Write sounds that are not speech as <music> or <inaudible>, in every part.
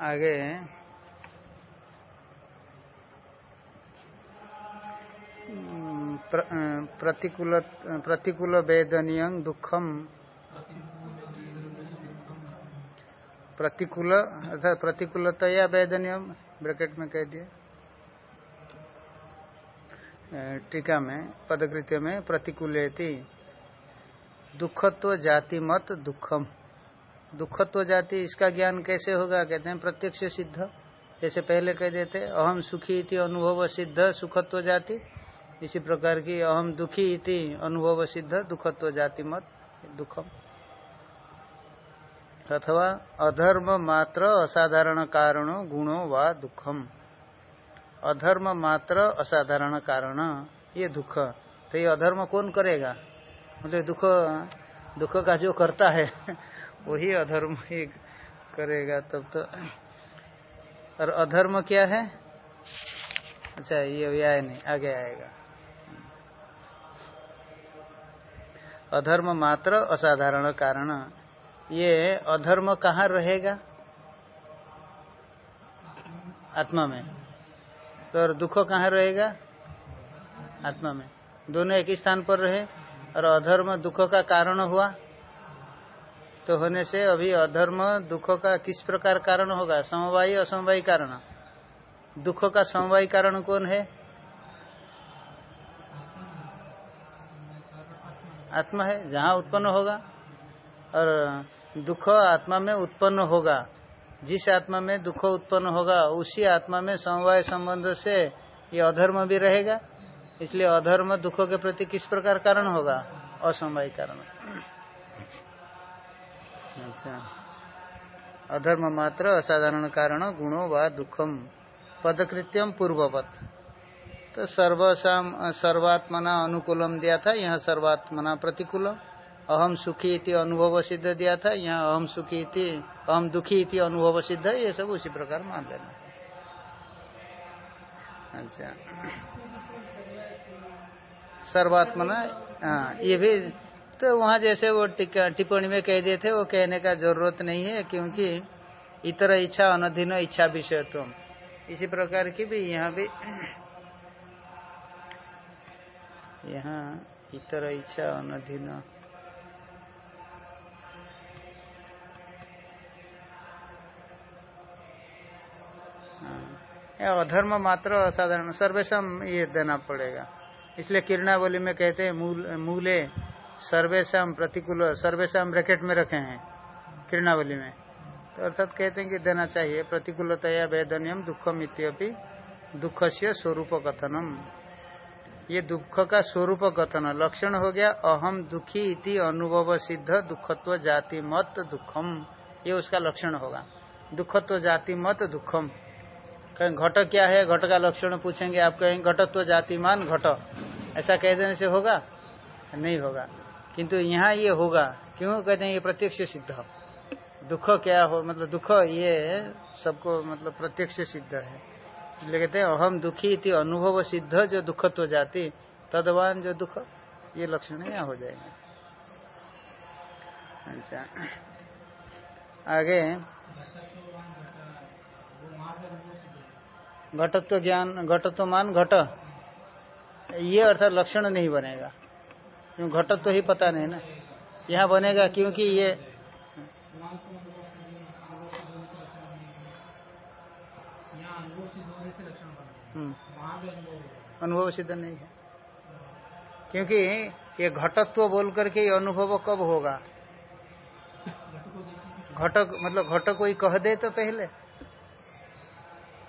आगे प्र, प्रतिकूल प्रतिकूल वेदनीय दुखम प्रतिकूल अर्थात प्रतिकूलतया वेदनीय ब्रैकेट में कह दिए टीका में, पदकृत्य में प्रतिकूलती। दुखत्व जाति मत दुखम। दुखत्व जाति इसका ज्ञान कैसे होगा? कहते हैं प्रत्यक्ष सिद्ध। जैसे पहले कह देते, अहम सुखी इति अनुभव सिद्ध सुखत्व जाति। इसी प्रकार की अहम दुखी इति अनुभव सिद्ध दुखत्व जाति मत दुखम। अथवा अधर्म मात्र असाधारण कारणो, गुणों व दुखम। अधर्म मात्र असाधारण कारण, ये दुख। तो ये अधर्म कौन करेगा? मतलब दुख दुख का जो करता है, <laughs> वही अधर्म ही करेगा तब तो। और अधर्म क्या है? अच्छा ये आया नहीं, आगे आएगा। अधर्म मात्र असाधारण कारण, ये अधर्म कहाँ रहेगा? आत्मा में। तो और दुख कहाँ रहेगा? आत्मा में। दोनों एक ही स्थान पर रहे और अधर्म दुख का कारण हुआ। तो होने से अभी अधर्म दुख का किस प्रकार कारण होगा? समवायी, असमवायी कारण। दुख का समवायी कारण कौन है? आत्मा है, जहाँ उत्पन्न होगा और दुख आत्मा में उत्पन्न होगा। जिस आत्मा में दुख उत्पन्न होगा, उसी आत्मा में समवाय संबंध से ये अधर्म भी रहेगा। इसलिए अधर्म दुख के प्रति किस प्रकार कारण होगा? असमवाय कारण। अच्छा। अधर्म मात्र असाधारण कारण, गुणों व दुखम, पदकृत्यम पूर्ववत। तो सर्वसाम, सर्वात्मना अनुकूलम दिया था, यहाँ सर्वात्मना प्रतिकूल। अहम सुखी इति अनुभव सिद्ध दिया था, यहाँ अहम सुखी इति अहम दुखी इति अनुभव सिद्ध ये सब उसी प्रकार मान लेना। अच्छा। सर्वात्मना हाँ ये भी तो वहाँ जैसे वो टिप्पणी में कह दिए थे, वो कहने का ज़रूरत नहीं है, क्योंकि इतर इच्छा, अनधीन इच्छा विषय तुम इसी प्रकार की भी यहाँ भी, यहाँ इतर इच्छा, अनधीन अधर्म मात्र असाधारण, सर्वेशम ये देना पड़ेगा। इसलिए किरणावली में कहते हैं, मूल, मूले सर्वेशम प्रतिकूल, सर्वेशम ब्रैकेट में रखे हैं, किरणावली में। तो अर्थात कहते हैं कि देना चाहिए, प्रतिकूलतया वेदनियम दुखम इत्यपि दुख से स्वरूप कथनम ये दुख का स्वरूप कथन लक्षण हो गया, अहम दुखी इति अनुभव सिद्ध दुखत्व जाति मत दुखम। ये उसका लक्षण होगा। दुखत्व जाति मत दुखम। कहें, घट क्या है? घट का लक्षण पूछेंगे आप कहेंगे घटत्व जातिमान घट। ऐसा कह देने से होगा? नहीं होगा। किंतु यहाँ ये होगा। क्यों? कहते हैं ये प्रत्यक्ष सिद्ध। दुख क्या हो? मतलब दुख ये सबको मतलब प्रत्यक्ष सिद्ध है। इसलिए कहते हैं अहम दुखी इति अनुभव सिद्ध, जो दुखत्व जाति, तदवान जो दुख, ये लक्षण यहाँ हो जाएँगे। अच्छा। आगे। घटत्व ज्ञान, घटत्व मान, घट। ये अर्थात लक्षण नहीं बनेगा। क्यों? घटत्व ही पता नहीं ना। यहाँ बनेगा क्योंकि ये अनुभव सिद्ध नहीं है। क्योंकि ये घटत्व बोल करके ये अनुभव कब होगा? घटक मतलब घट कोई कह दे तो पहले।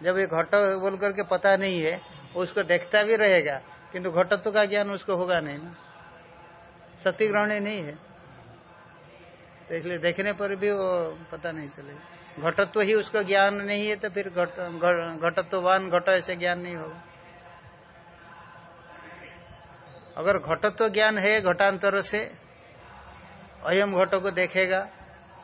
जब ये घट बोल करके पता नहीं है, उसको देखता भी रहेगा, किंतु घटत्व का ज्ञान उसको होगा नहीं ना। सत्य ग्रहण नहीं है। तो इसलिए देखने पर भी वो पता नहीं चलेगा। घटत्व ही उसका ज्ञान नहीं है तो फिर घटत्ववान घट ऐसे ज्ञान नहीं होगा। अगर घटत्व ज्ञान है घटांतर से, अयम घट को देखेगा,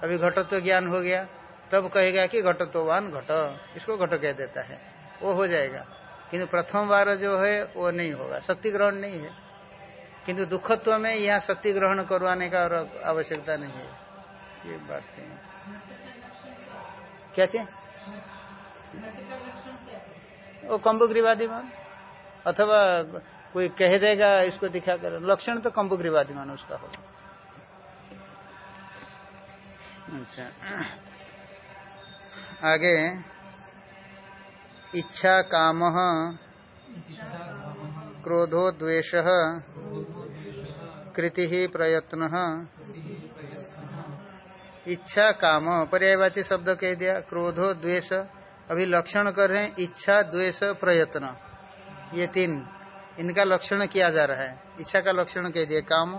अभी घटत्व ज्ञान हो गया तब कहेगा कि घटत्ववान घट। इसको घट कह देता है। वो हो जाएगा। किंतु प्रथम बार जो है, वो नहीं होगा। शक्ति ग्रहण नहीं है। किंतु दुखत्व में यहाँ शक्ति ग्रहण करवाने का और आवश्यकता नहीं है। ये बात है। क्या चाहिए वो कम्बुग्रीवादीमान अथवा कोई कह देगा, इसको दिखा कर। लक्षण तो कम्बुग्रीवादीमान उसका होगा। अच्छा। आगे इच्छा काम क्रोधो द्वेष कृति प्रयत्न। इच्छा काम, पर्यायवाची शब्द कह दिया, क्रोधो द्वेष। अभी लक्षण कर रहे हैं, इच्छा, द्वेष, प्रयत्न। ये तीन, इनका लक्षण किया जा रहा है। इच्छा का लक्षण कह दिए काम,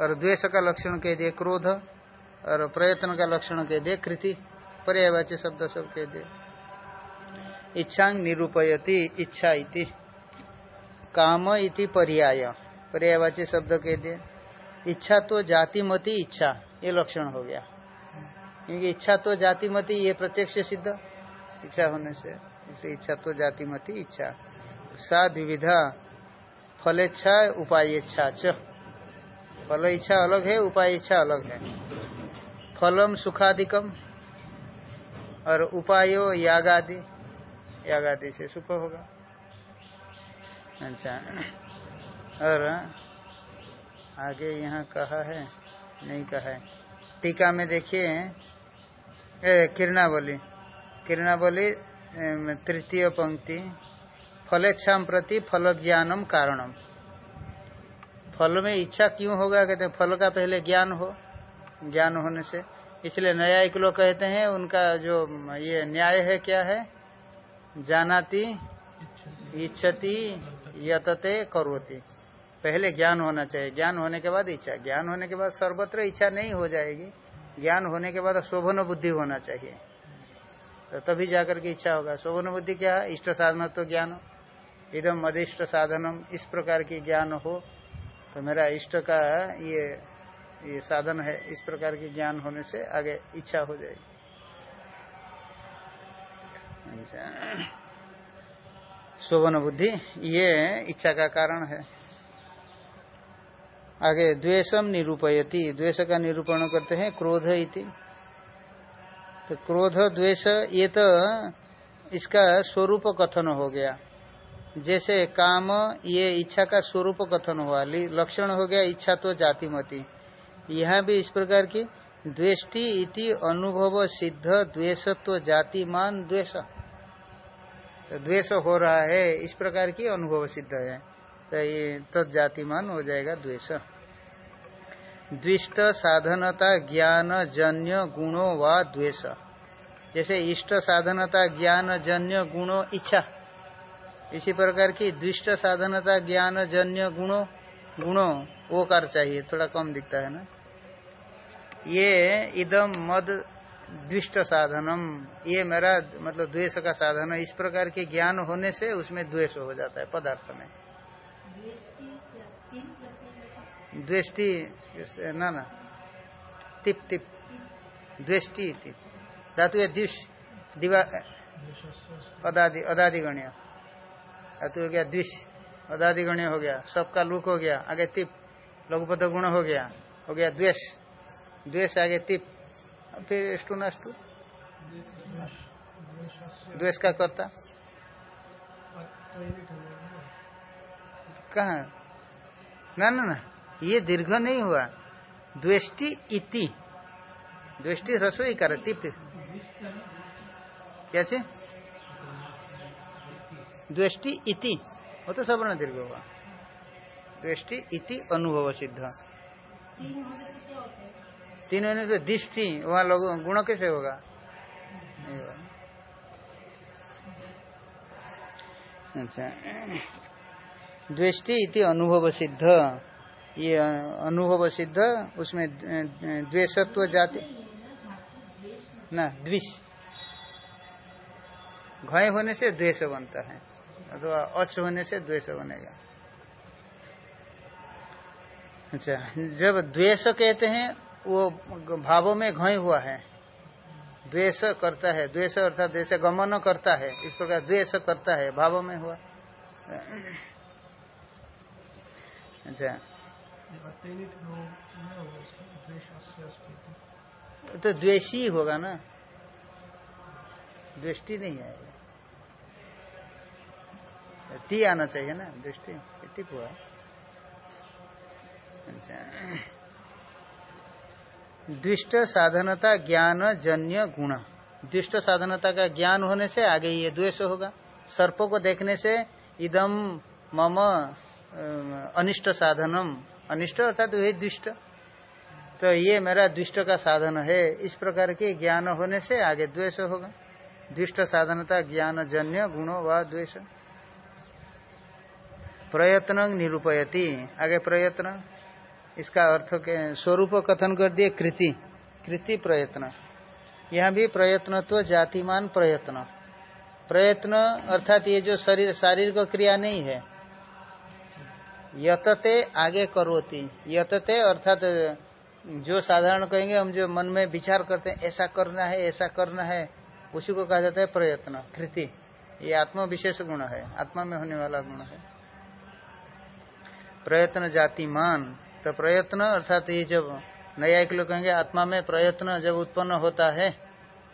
और द्वेष का लक्षण कह दिए क्रोध, और प्रयत्न का लक्षण कह दिए कृति। पर्यायवाची शब्द सब कह दिए इच्छा निरूपयति इच्छा इति. काम इति पर्याय. पर्यायवाची शब्द कह दिए इच्छा तो जाति मती इच्छा, ये लक्षण हो गया. क्योंकि इच्छा तो जाति मती, ये प्रत्यक्ष सिद्ध. इच्छा होने से, इसलिए इच्छा तो जाति मती इच्छा. सा द्विविधा फलेच्छा उपाय इच्छा च. फल इच्छा अलग है उपाय इच्छा अलग है. फलम सुखादिकम और उपायो यागादि यागादि से सुख होगा। अच्छा। और आगे यहाँ कहा है, नहीं कहा है। टीका में देखिए किरणावली। किरणावली तृतीय पंक्ति, फलेच्छा प्रति फल ज्ञानम कारणम फल में इच्छा क्यों होगा? कहते फल का पहले ज्ञान हो, ज्ञान होने से। इसलिए नया एक लोग कहते हैं, उनका जो ये न्याय है क्या है? जानाती, इच्छति, यतते, करोती। पहले ज्ञान होना चाहिए। ज्ञान होने के बाद इच्छा। ज्ञान होने के बाद सर्वत्र इच्छा नहीं हो जाएगी। ज्ञान होने के बाद शोभन बुद्धि होना चाहिए। तो तभी जाकर के इच्छा होगा। शोभन बुद्धि क्या है? इष्ट साधन तो ज्ञान। इदम अधिष्ट साधनम। इस प्रकार की ज्ञान हो। तो मेरा इष्ट का ये ये साधन है, इस प्रकार के ज्ञान होने से आगे इच्छा हो जाएगी। शोभन बुद्धि, ये इच्छा का कारण है। आगे, द्वेषम निरूपयति, द्वेष का निरूपण करते हैं, क्रोध इति। तो क्रोध, द्वेष, ये तो इसका स्वरूप कथन हो गया। जैसे काम, ये इच्छा का स्वरूप कथन हुआ, लक्षण हो गया, इच्छा तो जाति मती यहाँ भी इस प्रकार की द्वेष्टि इति अनुभव सिद्ध, द्वेषत्व जातिमान द्वेष। तो द्वेष हो रहा है, इस प्रकार की अनुभव सिद्ध है। तो ये तो जातिमान हो जाएगा द्वेष। द्विष्ट साधनता ज्ञान जन्य गुणो व द्वेष। जैसे इष्ट साधनता ज्ञान जन्य गुणो इच्छा। इसी प्रकार की द्विष्ट साधनता ज्ञान जन्य गुणों गुणों, वो कर चाहिए, थोड़ा कम दिखता है ना? ये इदम मद द्विष्ट साधनम। ये मेरा मतलब द्वेष का साधन है। इस प्रकार के ज्ञान होने से उसमें द्वेष हो जाता है पदार्थ में। द्वेष्टि ना ना। टिप टिप द्वेष्टि धातु द्विष दिवा अदादि अदादिगण्य धातु हो गया द्विष। अदादिगण्य हो गया। सबका लुक हो गया। आगे तिप। लघुपद गुण हो गया। हो गया द्वेष। द्वेष आगे तिप। फिर स्टू नष्टु। द्वेष का कर्ता। कहा? ना ना ना। ये दीर्घ नहीं हुआ। द्वेष्टि इति। द्वेष्टि रसोई कर, तिप। कैसे द्वेष्टि इति। वो तो सवर्ण दीर्घ हुआ। द्वेष्टि इति अनुभव सिद्ध। तीन होने से दृष्टि, वहाँ लोग गुण कैसे होगा? अच्छा। द्वेष्टि इति अनुभव सिद्ध। ये अनुभव सिद्ध, उसमें, द्वेषत्व जाति ना, द्विष। घय होने से द्वेष बनता है, अथवा अच होने से द्वेष बनेगा। अच्छा जब द्वेष कहते हैं वो भावों में घय हुआ है। द्वेष करता है, द्वेष अर्थात द्वेष गमन करता है, इस प्रकार द्वेष करता है, भावों में हुआ। अच्छा। तो द्वेषी होगा ना? दृष्टि नहीं आएगा। टी आना चाहिए ना, दृष्टि हुआ। अच्छा। दुष्ट साधनता, ज्ञान, जन्य गुण। दुष्ट साधनता का ज्ञान होने से आगे ये द्वेष होगा। सर्पों को देखने से इदम मम अनिष्ट साधनम। अनिष्ट अर्थात वही दुष्ट। तो ये मेरा दुष्ट का साधन है। इस प्रकार के ज्ञान होने से आगे द्वेष होगा। दुष्ट साधनता, ज्ञान, जन्य गुणो व द्वेष। प्रयत्न निरूपयति। आगे प्रयत्न। इसका अर्थ के स्वरूप कथन कर दिए कृति कृति प्रयत्न। यहाँ भी प्रयत्न तो जातिमान प्रयत्न। प्रयत्न अर्थात ये जो शरीर, शारीरिक क्रिया नहीं है, यतते आगे करोती। यतते अर्थात जो साधारण कहेंगे, हम जो मन में विचार करते हैं, ऐसा करना है, ऐसा करना है, उसी को कहा जाता है प्रयत्न, कृति। ये आत्मा विशेष गुण है, आत्मा में होने वाला गुण है। प्रयत्न जातिमान तो प्रयत्न, अर्थात ये जब नया एक लोग कहेंगे, आत्मा में प्रयत्न जब उत्पन्न होता है,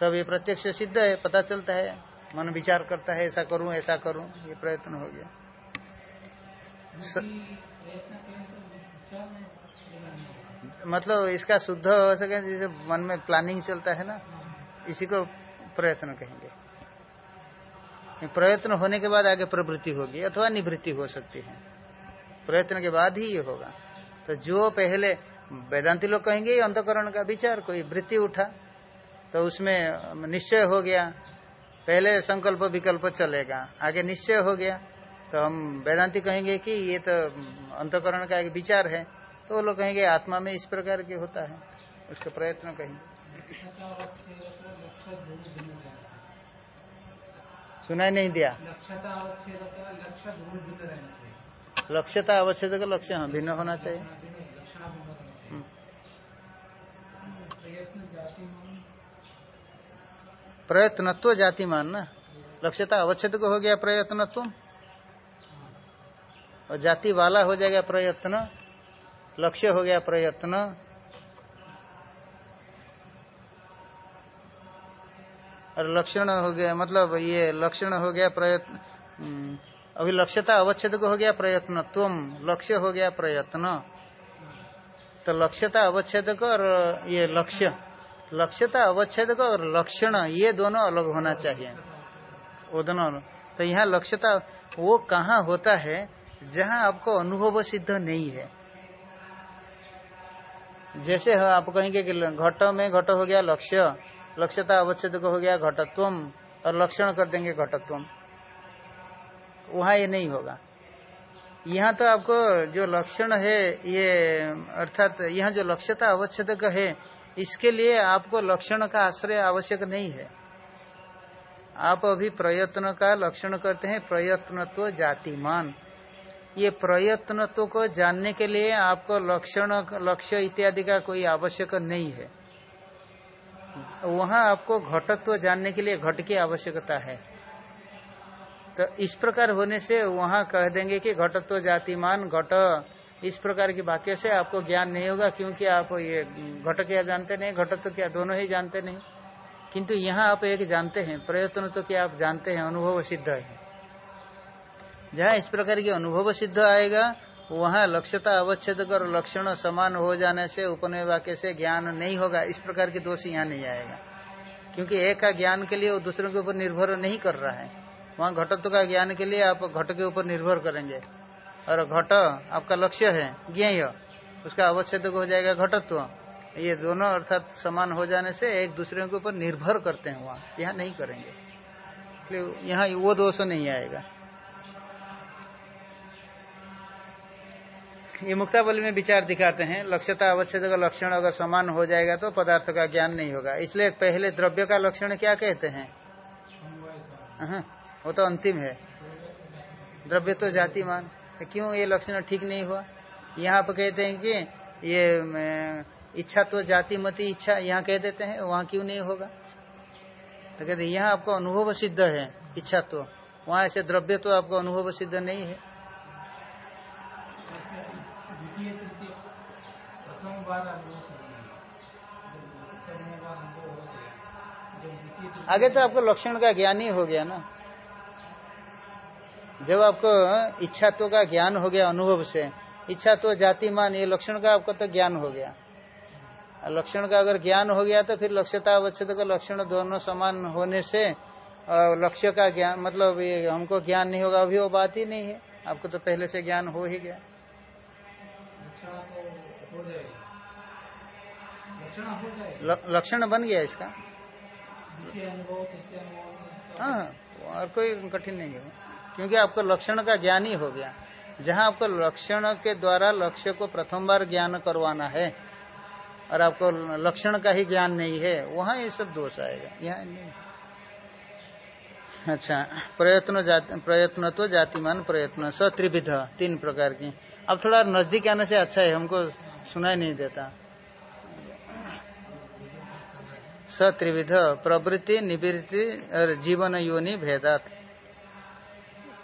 तब ये प्रत्यक्ष सिद्ध है, पता चलता है। मन विचार करता है, ऐसा करूँ ऐसा करूँ, ये प्रयत्न हो गया। स... मतलब इसका शुद्ध हो सके, जैसे मन में प्लानिंग चलता है ना, इसी को प्रयत्न कहेंगे। प्रयत्न होने के बाद आगे प्रवृत्ति होगी, अथवा निवृत्ति हो सकती है। प्रयत्न के बाद ही ये होगा। तो जो पहले वेदांति लोग कहेंगे अंतकरण का विचार, कोई वृत्ति उठा तो उसमें निश्चय हो गया। पहले संकल्प विकल्प चलेगा, आगे निश्चय हो गया। तो हम वेदांति कहेंगे कि ये तो अंतकरण का एक विचार है। तो वो लोग कहेंगे, आत्मा में इस प्रकार के होता है। उसका प्रयत्न कहेंगे। सुनाई नहीं दिया। लक्ष्यता अवच्छेद का लक्ष्य हाँ। भिन्न होना चाहिए। प्रयत्नत्व जाति मान ना। लक्ष्यता अवच्छेद को हो गया प्रयत्नत्व। और जाति वाला हो जाएगा प्रयत्न। लक्ष्य हो गया प्रयत्न। और लक्षण हो गया मतलब ये लक्षण हो गया प्रयत्न। हम्म, अभी लक्ष्यता अवच्छेद हो गया प्रयत्न, तुम लक्ष्य हो गया प्रयत्न। तो लक्ष्यता अवच्छेद और ये लक्ष्य, लक्ष्यता अवच्छेद और लक्षण, ये दोनों अलग होना चाहिए। वो दोनों तो यहाँ लक्ष्यता, वो कहाँ होता है, जहाँ आपको अनुभव सिद्ध नहीं है। जैसे आप कहेंगे कि घट में घट हो गया लक्ष्य, लक्ष्यता अवच्छेद हो गया घटत्व, और लक्षण कर देंगे घटत्व। वहाँ ये नहीं होगा। यहाँ तो आपको जो लक्षण है, ये अर्थात यहाँ जो लक्ष्यता अवच्छेद है, इसके लिए आपको लक्षण का आश्रय आवश्यक नहीं है। आप अभी प्रयत्न का लक्षण करते हैं प्रयत्न तो जातिमान। ये प्रयत्न को जानने के लिए आपको लक्षण, लक्ष्य इत्यादि का कोई आवश्यक नहीं है। वहाँ आपको घटत्व जानने के लिए घट की आवश्यकता है। तो इस प्रकार होने से वहाँ कह देंगे कि घटत्व जातिमान घट। इस प्रकार की वाक्य से आपको ज्ञान नहीं होगा क्योंकि आप ये घट क्या जानते नहीं, घटत्व क्या दोनों ही जानते नहीं। किंतु यहाँ आप एक जानते हैं, प्रयत्न तो क्या आप जानते हैं, अनुभव सिद्ध है। जहाँ इस प्रकार की अनुभव सिद्ध आएगा, वहाँ लक्ष्यता अवच्छेद और लक्षण समान हो जाने से, उपनय वाक्य से ज्ञान नहीं होगा, इस प्रकार के दोष यहाँ नहीं आएगा। क्योंकि एक का ज्ञान के लिए वो दूसरों के ऊपर निर्भर नहीं कर रहा है। वहाँ घटत्व का ज्ञान के लिए आप घट के ऊपर निर्भर करेंगे। और घट आपका लक्ष्य है ज्ञेय। उसका अवच्छेद हो जाएगा घटत्व। ये दोनों अर्थात समान हो जाने से एक दूसरे के ऊपर निर्भर करते हैं वहाँ। यहाँ नहीं करेंगे। इसलिए यहाँ वो दोष नहीं आएगा। ये मुक्तावली में विचार दिखाते हैं लक्ष्यता अवच्छेद का लक्षण अगर समान हो जाएगा तो पदार्थ का ज्ञान नहीं होगा। इसलिए पहले द्रव्य का लक्षण क्या कहते हैं? हाँ, वो तो अंतिम है। द्रव्य तो जातिमान। क्यों ये लक्षण ठीक नहीं हुआ? यहाँ पर कहते हैं कि ये इच्छा तो जाति मती इच्छा यहाँ कह देते हैं, वहाँ क्यों नहीं होगा? तो कहते यहाँ आपको अनुभव सिद्ध है, इच्छा तो। वहाँ ऐसे द्रव्य तो आपको अनुभव सिद्ध नहीं है। आगे तो आपको लक्षण का ज्ञान ही हो गया ना। जब आपको इच्छात्व का ज्ञान हो गया अनुभव से, इच्छा तो जाति, मान, ये लक्षण का आपको तो ज्ञान हो गया। लक्षण का अगर ज्ञान हो गया तो फिर लक्ष्यता अवच्छेद का लक्षण दोनों समान होने से लक्ष्य का ज्ञान मतलब ये हमको ज्ञान नहीं होगा, अभी वो बात ही नहीं है। आपको तो पहले से ज्ञान हो ही गया। लक्षण बन गया इसका। हाँ और कोई कठिन नहीं है। क्योंकि आपको लक्षण का ज्ञान ही हो गया। जहाँ आपको लक्षण के द्वारा लक्ष्य को प्रथम बार ज्ञान करवाना है, और आपको लक्षण का ही ज्ञान नहीं है, वहाँ ये सब दोष आएगा। यहाँ नहीं। अच्छा प्रयत्न प्रयत्न तो जातिमान प्रयत्न स त्रिविध तीन प्रकार की। अब थोड़ा नज़दीक आने से अच्छा है, हमको सुनाई नहीं देता। स त्रिविध प्रवृत्ति, निवृत्ति, और जीवन योनि भेदात।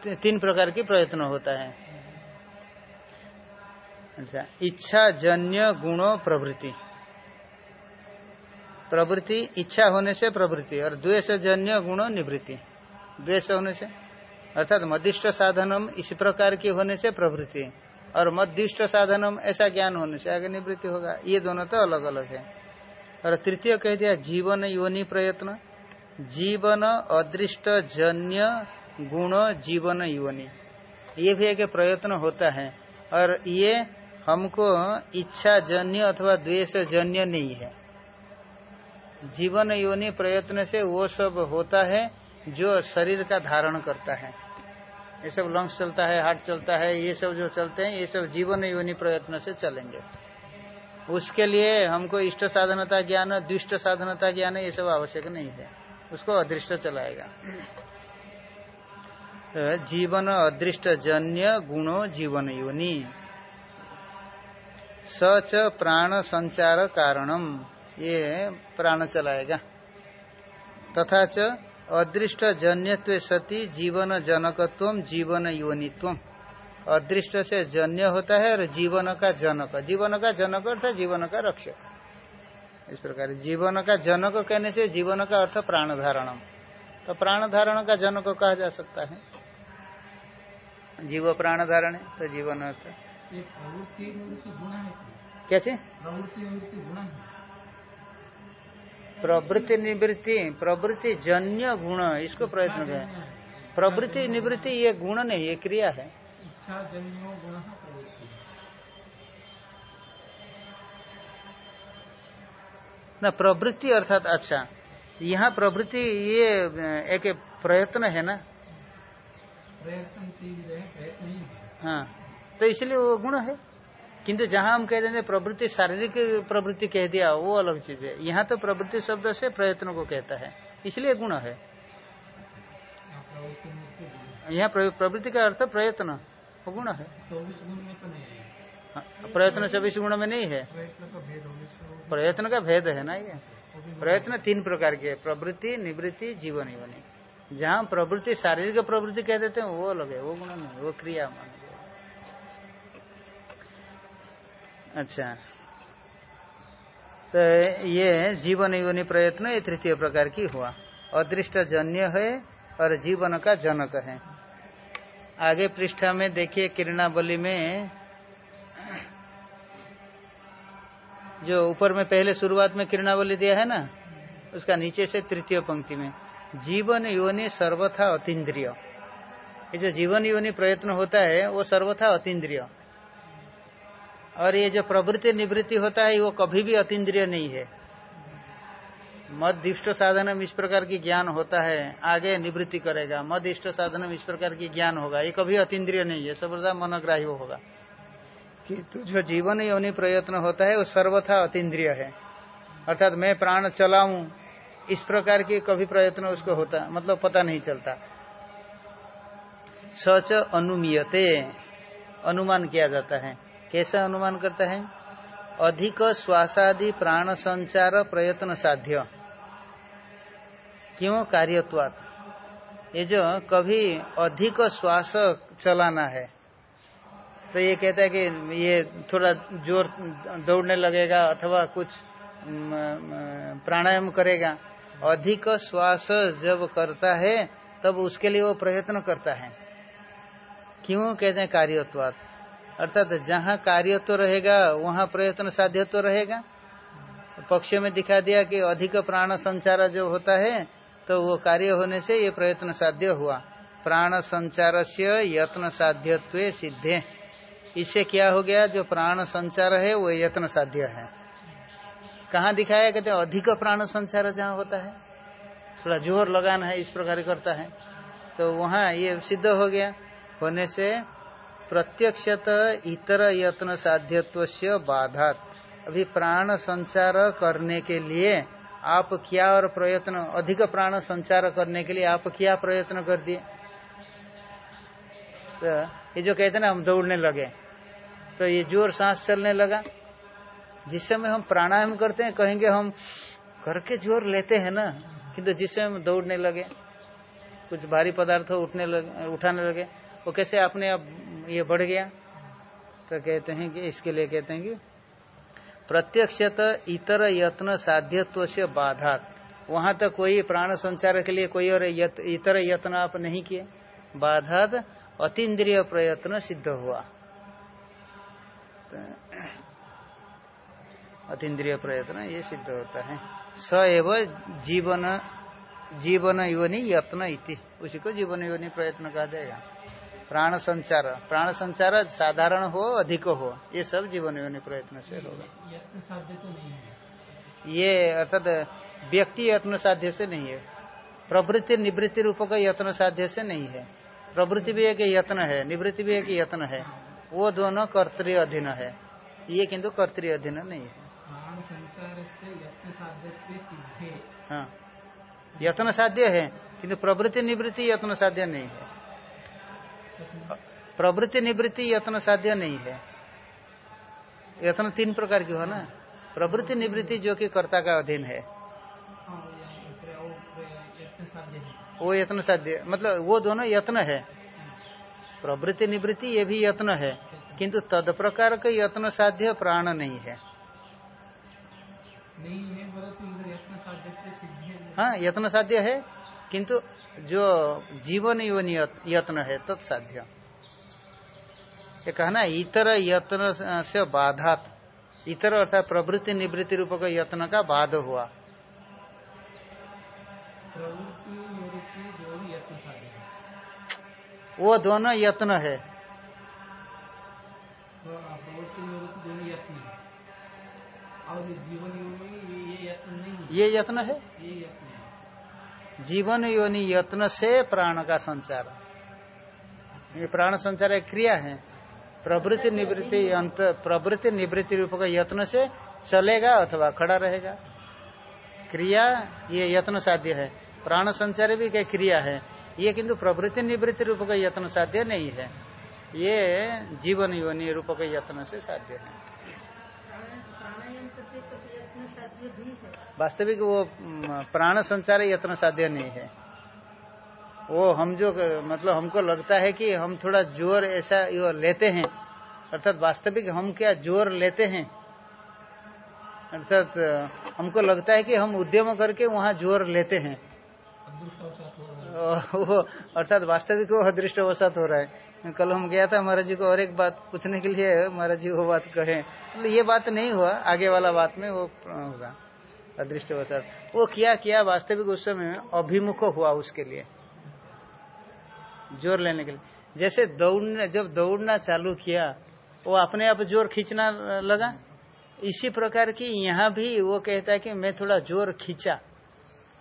तीन प्रकार की प्रयत्न होता है। अच्छा इच्छा, जन्य, गुणों, प्रवृत्ति। प्रवृत्ति, इच्छा होने से प्रवृत्ति और द्वेष, जन्य, गुणों, निवृत्ति। द्वेष होने से, अर्थात मदिष्ट साधनम इस प्रकार की होने से प्रवृत्ति और मदिष्ट साधनम ऐसा ज्ञान होने से आगे निवृत्ति होगा। ये दोनों तो अलग अलग है। और तृतीय कह दिया, जीवन योनि प्रयत्न। जीवन, अदृष्ट, जन्य गुण जीवन योनि। ये भी एक प्रयत्न होता है। और ये हमको इच्छा जन्य अथवा द्वेष जन्य नहीं है। जीवन योनि प्रयत्न से वो सब होता है जो शरीर का धारण करता है। ये सब लंग्स चलता है हार्ट चलता है, ये सब जो चलते हैं, ये सब जीवन योनि प्रयत्न से चलेंगे। उसके लिए हमको इष्ट साधनता ज्ञान, दुष्ट साधनता ज्ञान ये सब आवश्यक नहीं है। उसको अदृष्ट चलाएगा। जीवन अदृष्ट जन्य गुणो जीवन योनि सच प्राण संचार कारणम। ये प्राण चलाएगा। तथा च अदृष्ट जन्यत्व सती जीवन जनकत्व जीवन योनित्व अदृष्ट से जन्य होता है और जीवन का जनक। जीवन का जनक अर्थात जीवन का रक्षक। इस प्रकार जीवन का जनक कहने से जीवन का अर्थ प्राण धारणम। तो प्राण धारण का जनक कहा जा सकता है। जीव प्राण धारण है तो जीवन अर्थ कैसे? प्रवृत्ति निवृत्ति प्रवृत्ति जन्य गुण इसको प्रयत्न करें। प्रवृत्ति निवृत्ति ये गुण नहीं ये क्रिया है। ना प्रवृत्ति अर्थात अच्छा। यहाँ प्रवृत्ति ये एक प्रयत्न है ना हाँ तो इसलिए वो गुण है। किंतु जहाँ हम कह देंगे प्रवृत्ति शारीरिक प्रवृत्ति कह दिया वो अलग चीज़ है। यहाँ तो प्रवृत्ति शब्द से प्रयत्न को कहता है। इसलिए गुण है। यहाँ प्रवृत्ति का अर्थ प्रयत्न वो गुण है। हाँ, प्रयत्न चौबीस गुण में नहीं है। प्रयत्न का भेद है ना ये। प्रयत्न तीन प्रकार के प्रवृत्ति निवृत्ति जीवन बने जहाँ प्रवृत्ति, शारीरिक प्रवृत्ति कह देते हैं, वो अलग है, वो गुण नहीं वो क्रिया मान अच्छा। तो ये जीवन योनि प्रयत्न ये तृतीय प्रकार की हुआ। अदृष्ट जन्य है और जीवन का जनक है। आगे पृष्ठा में देखिए किरणावली में, जो ऊपर में पहले शुरुआत में किरणावली दिया है ना, उसका नीचे से तृतीय पंक्ति में। जीवन योनि सर्वथा अतीन्द्रिय। ये जो जीवन योनि प्रयत्न होता है, वो सर्वथा अतीन्द्रिय। और ये जो प्रवृत्ति निवृत्ति होता है, वो कभी भी अतीन्द्रिय नहीं है। मद इष्ट साधन इस प्रकार की ज्ञान होता है, आगे निवृत्ति करेगा। मद इष्ट साधन इस प्रकार की ज्ञान होगा। ये कभी अतीन्द्रिय नहीं है सर्वदा मनग्राही होगा। कि तो जो जीवन योनि प्रयत्न होता है, वो सर्वथा अतीन्द्रिय है। अर्थात मैं प्राण चलाऊं इस प्रकार की कभी प्रयत्न उसको होता मतलब पता नहीं चलता। सच अनुमीयते, अनुमान किया जाता है। कैसा अनुमान करता है? अधिक श्वासादि प्राण संचार प्रयत्न साध्य। क्यों? कार्यत्वात। ये जो कभी अधिक श्वास चलाना है तो ये कहता है कि ये थोड़ा ज़ोर दौड़ने लगेगा अथवा कुछ प्राणायाम करेगा। अधिक श्वास जब करता है, तब उसके लिए वो प्रयत्न करता है। क्यों कहते हैं कार्यत्वाद अर्थात जहाँ कार्यत्व रहेगा, वहाँ प्रयत्न साध्यत्व रहेगा। पक्ष में दिखा दिया कि अधिक प्राण संचार जो होता है तो वो कार्य होने से ये प्रयत्न साध्य हुआ। प्राण संचार से यत्न साध्यत्व सिद्धे। इससे क्या हो गया? जो प्राण संचार है, वो यत्न साध्य है। कहाँ दिखाया कहते अधिक प्राण संचार जहाँ होता है। थोड़ा ज़ोर लगाना है, इस प्रकार करता है। तो वहाँ ये सिद्ध हो गया। होने से प्रत्यक्षत इतर यत्न साध्यत्व से बाधात। अभी प्राण संचार करने के लिए आप क्या और प्रयत्न, अधिक प्राण संचार करने के लिए आप क्या प्रयत्न कर दिए? तो ये जो कहते ना, हम दौड़ने लगे। तो ये ज़ोर सांस चलने लगा। जिस समय हम प्राणायाम करते हैं कहेंगे हम करके ज़ोर लेते हैं ना किंतु जिस समय हम दौड़ने लगे कुछ भारी पदार्थ उठने लगे उठाने लगे वो कैसे आपने अब ये बढ़ गया? तो कहते हैं कि इसके लिए कहते हैं कि प्रत्यक्षत इतर यत्न साध्यत्व से बाधात। वहाँ तक कोई प्राण संचार के लिए कोई और यत, इतर यत्न आप नहीं किए। बाधात अतीन्द्रिय प्रयत्न सिद्ध हुआ। अतीन्द्रिय प्रयत्न ये सिद्ध होता है। स एव जीवन जीवन योनि यत्न इति। उसी को जीवन योनि प्रयत्न कहा जाएगा। प्राण संचार प्राण संचार साधारण हो अधिक हो ये सब जीवन योनि प्रयत्न से होगा। ये अर्थात व्यक्ति यत्न साध्य से नहीं है। प्रवृत्ति निवृत्ति रूप का यत्न साध्य से नहीं है। प्रवृत्ति भी एक यत्न है निवृत्ति भी एक यत्न है। वो दोनों कर्तृय अधीन है। ये किंतु कर्तृय अधीन नहीं है। हाँ। यत्न साध्य है, किंतु प्रवृत्ति निवृत्ति यत्न साध्य नहीं है। प्रवृत्ति निवृत्ति यत्न साध्य नहीं है। यत्न तीन प्रकार की हो ना? प्रवृत्ति निवृत्ति जो कि कर्ता का अधीन है। वो यत्न साध्य मतलब वो दोनों यत्न है। प्रवृत्ति निवृत्ति ये भी यत्न है, किंतु तद प्रकार का यत्न साध्य प्राण नहीं है। हाँ यत्न साध्य है किंतु जो जीवन योन यत्न है तत्साध्य ये कहना इतर यत्न से बाधात। इतर अर्थात प्रवृत्ति निवृत्ति रूप का यत्न का बाध हुआ। वो दोनों यत्न है। ये यत्न है? जीवन योनि यत्न से प्राण का संचार। ये प्राण संचार एक क्रिया है। प्रवृत्ति निवृत्ति अंत, प्रवृत्ति निवृत्ति रूप का यत्न से चलेगा अथवा खड़ा रहेगा। क्रिया, ये यत्न साध्य है। प्राण संचार भी क्या क्रिया है। ये किंतु प्रवृत्ति निवृत्ति रूप का यत्न साध्य नहीं है। ये जीवन योनि रूप का यत्न से साध्य है। वास्तविक वो प्राण संचार यत्न साध्य नहीं है। वो हम जो मतलब हमको लगता है कि हम थोड़ा ज़ोर ऐसा यो लेते हैं। अर्थात वास्तविक हम क्या ज़ोर लेते हैं? अर्थात हमको लगता है कि हम उद्यम करके वहाँ ज़ोर लेते हैं। वो अर्थात वास्तविक वो अदृष्टवशात हो रहा है। कल हम गया था, महाराज जी को और एक बात पूछने के लिए, महाराज जी वो बात कहे। मतलब ये बात नहीं हुआ, आगे वाला बात में वो होगा, अदृष्टवशात। वो किया किया वास्तविक उस समय अभिमुख हुआ उसके लिए, ज़ोर लेने के लिए। जैसे दौड़ने, जब दौड़ना चालू किया, वो अपने आप ज़ोर खींचना लगा। इसी प्रकार की यहाँ भी वो कहता है कि मैं थोड़ा ज़ोर खींचा।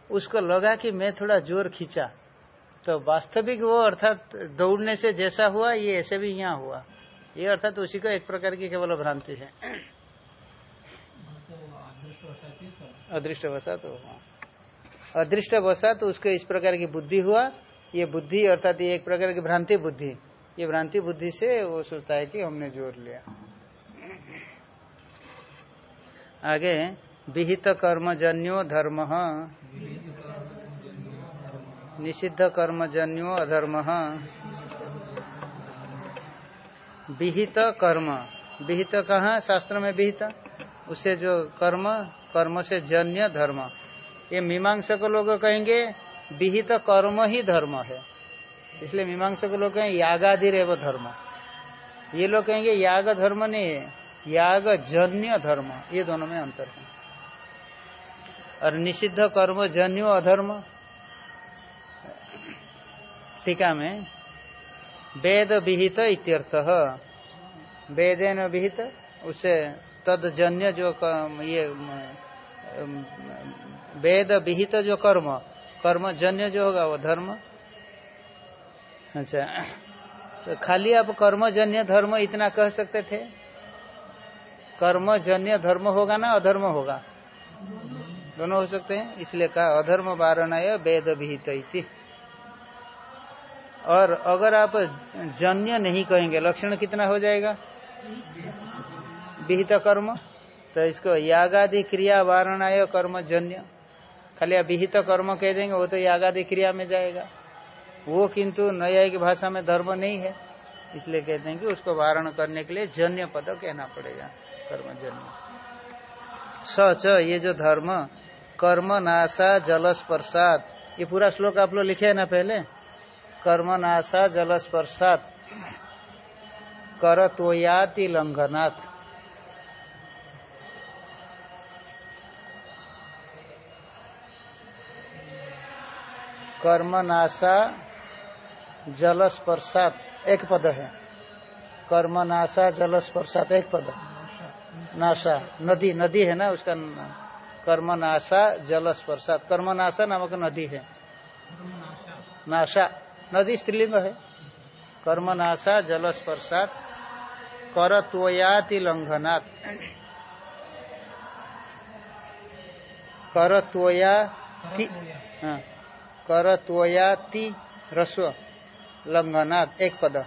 उसको लगा कि मैं थोड़ा ज़ोर खींचा। तो वास्तविक वो अर्थात दौड़ने से जैसा हुआ, ये ऐसे भी यहाँ हुआ। ये अर्थात उसी को एक प्रकार की केवल भ्रांति है। अदृष्टवशात तो अदृष्टवशात तो उसको इस प्रकार की बुद्धि हुआ, ये बुद्धि अर्थात ये एक प्रकार की भ्रांति बुद्धि। ये भ्रांति बुद्धि से वो सोचता है कि हमने ज़ोर लिया। आगे, विहित कर्मजन्यो धर्म। निषिद्ध कर्मजन्यो अधर्म। विहित कर्म। विहित कहा? शास्त्र में विहित। उससे जो कर्म कर्म से जन्य धर्म। ये मीमांसक लोग कहेंगे, विहित कर्म ही धर्म है। इसलिए मीमांसक लोग कहेंगे यागादि रेव धर्म। ये लोग कहेंगे, याग धर्म नहीं है, याग जन्य धर्म। ये दोनों में अंतर है। और निषिद्ध कर्म जन्य अधर्म टीका में वेद विहित इत्यर्थ। वेदेन विहित, उसे तदजन्य जो ये वेद विहित जो कर्म कर्म जन्य जो होगा वो धर्म। अच्छा तो खाली आप कर्मजन्य धर्म इतना कह सकते थे? कर्मजन्य धर्म होगा ना अधर्म होगा? दोनों हो सकते हैं, इसलिए कहा अधर्म वारणा वेद विहित और अगर आप जन्य नहीं कहेंगे, लक्षण कितना हो जाएगा? विहित कर्म। तो इसको यागादि क्रिया वारणाय कर्म जन्य। खाली आप विहित कर्म कह देंगे, वो तो यागादि क्रिया में जाएगा। वो किंतु न्यायिक भाषा में धर्म नहीं है, इसलिए कहते हैं कि उसको वारण करने के लिए जन्य पद कहना पड़ेगा, कर्म जन्य। सच ये जो धर्म, कर्म नाशा जल स्पर्शात ये पूरा श्लोक आप लोग लिखे है ना पहले? कर्म नाशा जल स्पर्शात कर तोयाति लंघनाथ कर्म नाशा जल स्पर्शात एक पद है। कर्म नाशा जल स्पर्शात एक पद। नाशा, नदी नदी है ना उसका कर्म नाशा जल स्पर्शात कर्म नामक नदी है। नाशा। नदी स्त्रीलिंग है। कर्मनाशा जल स्पर्शात कर त्वयाति लंघनात् हाँ, कर त्वयाति रस्व लंघनात् एक पद।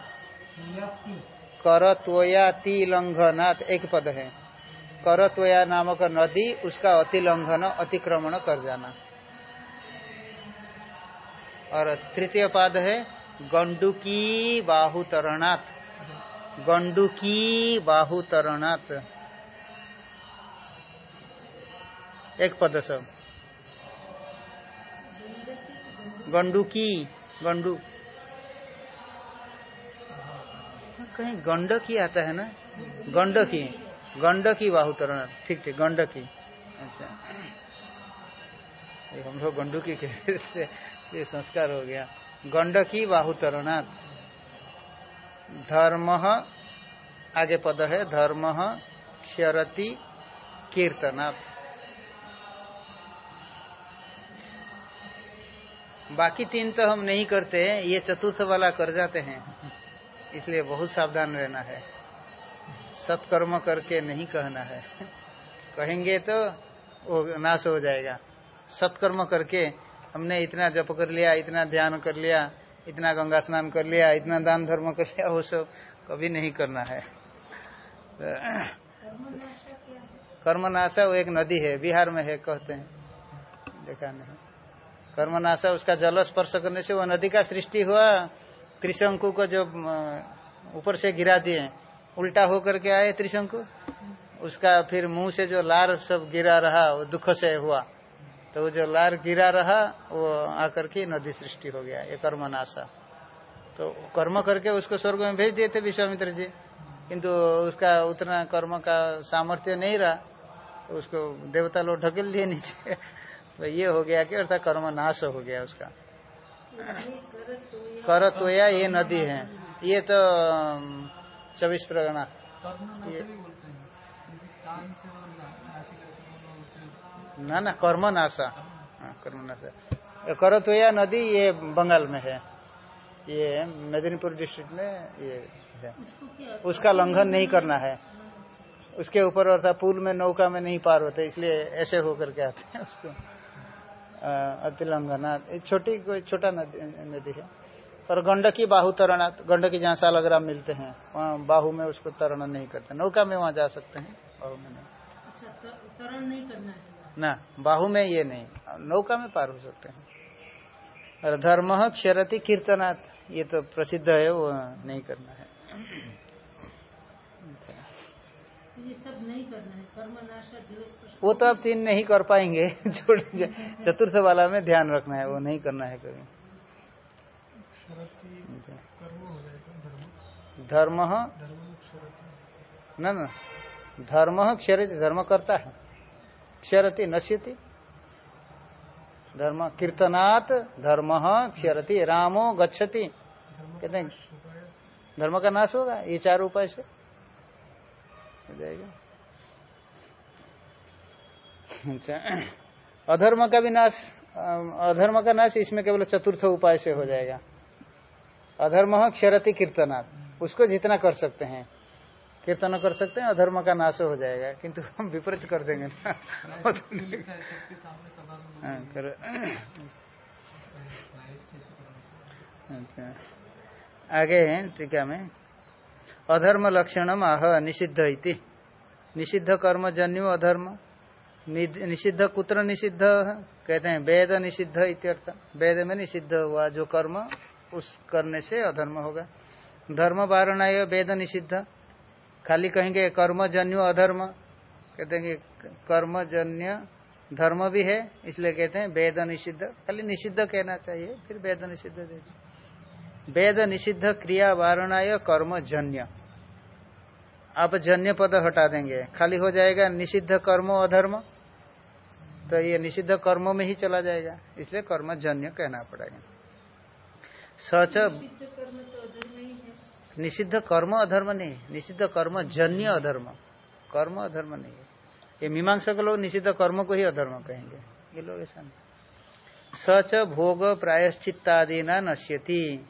कर त्वयाति लंघनात् एक पद है। कर त्वया नामक नदी उसका अतिलंघन अतिक्रमण कर जाना। और तृतीय पाद है गंडुकी बाहुतरणात्। गंडुकी बाहुतरणात्। एक पद सब गंडुकी गंडू। कहीं गंडकी आता है ना? गंडकी गंडकी बाहुतरण ठीक ठीक गंडकी अच्छा। हम लोग गंडुकी के ये संस्कार हो गया। गंडकी बाहुतरणात्। धर्म, आगे पद है, धर्म क्षरति कीर्तनात्। बाकी तीन तो हम नहीं करते, ये चतुर्थ वाला कर जाते हैं। इसलिए बहुत सावधान रहना है। सत्कर्म करके नहीं कहना है। कहेंगे तो वो नाश हो जाएगा। सत्कर्म करके हमने इतना जप कर लिया, इतना ध्यान कर लिया, इतना गंगा स्नान कर लिया, इतना दान धर्म कर लिया, वो सब कभी नहीं करना है। कर्मनाशा वो एक नदी है, बिहार में है कहते हैं। देखा नहीं। कर्मनाशा उसका जल स्पर्श करने से वो नदी का सृष्टि हुआ, त्रिशंकु को जो ऊपर से गिरा दिए, उल्टा होकर के आए त्रिशंकु। उसका फिर मुँह से जो लार सब गिरा रहा, वो दुख से हुआ। तो वो जो लार गिरा रहा वो आकर के नदी सृष्टि हो गया ये कर्मनाशा तो कर्म करके उसको स्वर्ग में भेज दिए थे विश्वामित्र जी। किंतु उसका उतना कर्म का सामर्थ्य नहीं रहा तो उसको देवता लोग ढकेल लिए नीचे। <laughs> तो ये हो गया कि अर्थात कर्म नाश हो गया उसका। कर तोया ये नदी है। ये तो चौबीस प्रगणा। ना ना कर्म नाशा कर्म नाशा करतोया नदी ये बंगाल में है। ये मेदिनीपुर डिस्ट्रिक्ट में ये है। उसका लंघन नहीं करना है। उसके ऊपर अर्थात पुल में नौका में नहीं पार होते इसलिए ऐसे होकर के आते हैं उसको। अतिलंघना। छोटी कोई छोटा नदी, नदी है। और गंडकी बाहु तरणात गंडकी जहाँ सालग्राम मिलते हैं वहाँ बाहु में उसको तरण नहीं करते। नौका में वहाँ जा सकते हैं बाहु में नहीं। अच्छा तरण नहीं करना है। ना बाहु में ये नहीं। नौका में पार हो सकते हैं। और धर्म क्षरति कीर्तनाथ ये तो प्रसिद्ध है वो नहीं करना है। ये सब नहीं करना है वो तो आप तीन नहीं कर पाएँगे <laughs> छोड़ चतुर्थ वाला में ध्यान रखना है वो नहीं करना है कभी। धर्म। न न धर्म क्षरति धर्म करता है। क्षरति नश्यति। धर्म कीर्तनात् धर्म क्षरति, रामो गच्छति। कहते हैं, धर्म का नाश होगा, ये चार उपाय से। हो जाएगा। अच्छा अधर्म का भी नाश, अधर्म का नाश इसमें केवल चतुर्थ उपाय से हो जाएगा। अधर्म क्षरति कीर्तनात्, उसको जितना कर सकते हैं। कीर्तन कर सकते हैं अधर्म का नाश हो जाएगा। किंतु हम विपरीत कर देंगे ना। <laughs> हाँ, करो। <laughs> अच्छा। आगे टीका में। अधर्म लक्षण आह निषिद्ध इति। निषिद्ध कर्म जन्यु अधर्म। निषिद्ध कुत्र निषिद्ध। कहते हैं वेद निषिद्ध इत्यर्थ वेद में निषिद्ध हुआ जो कर्म उस करने से अधर्म होगा। धर्म वारणा वेद निषिद्ध। खाली कहेंगे कर्मजन्य अधर्म, कहते हैं कि कर्मजन्य धर्म भी है, इसलिए कहते हैं वेद निषिद्ध। खाली निषिद्ध कहना चाहिए, फिर वेद निषिद्ध देखिए वेद निषिद्ध क्रिया वारणाय कर्म जन्य आप जन्य पद हटा देंगे, खाली हो जाएगा निषिद्ध कर्म अधर्म तो ये निषिद्ध कर्म में ही चला जाएगा, इसलिए कर्म जन्य कहना पड़ेगा। सच निषिद्ध कर्म अधर्म नहीं, निषिद्ध कर्म जन्य अधर्म। कर्म अधर्म नहीं है। ये मीमांसा के लोग निषिद्ध कर्म को ही अधर्म कहेंगे। ये लोग ऐसा नहीं। सच भोग प्रायश्चित्तादि न नश्यति।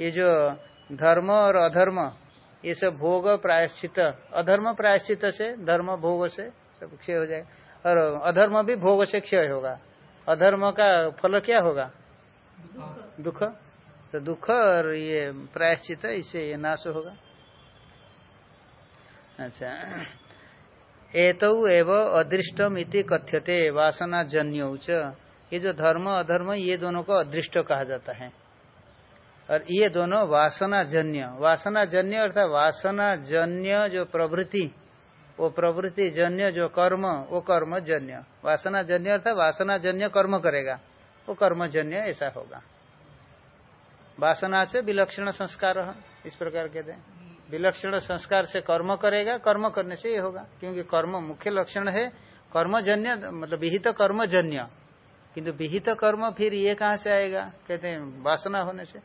ये जो धर्म और अधर्म, ये सब भोग प्रायश्चित, अधर्म प्रायश्चित से, धर्म भोग से सब क्षय हो जाएगा। और अधर्म भी भोग से क्षय होगा। अधर्म का फल क्या होगा? दुख। तो दुख और ये प्रायश्चित इससे ये नाश होगा। अच्छा। एतौ एव अदृष्टम इति कथ्यते वासना जन्य उच ये जो धर्म, अधर्म, ये दोनों को अदृष्ट कहा जाता है। और ये दोनों वासना जन्य वासना जन्य अर्थात वासना जन्य जो प्रवृत्ति, वो प्रवृत्ति जन्य जो कर्म, वो कर्म जन्य वासना जन्य अर्थात वासना जन्य कर्म करेगा, वो कर्म जन्य ऐसा होगा। वासना से विलक्षण संस्कार इस प्रकार कहते हैं। विलक्षण संस्कार से कर्म करेगा, कर्म करने से ये होगा। क्योंकि कर्म मुख्य लक्षण है। कर्मजन्य मतलब विहित कर्मजन्य। किंतु विहित कर्म फिर ये कहाँ से आएगा? कहते हैं, वासना होने से।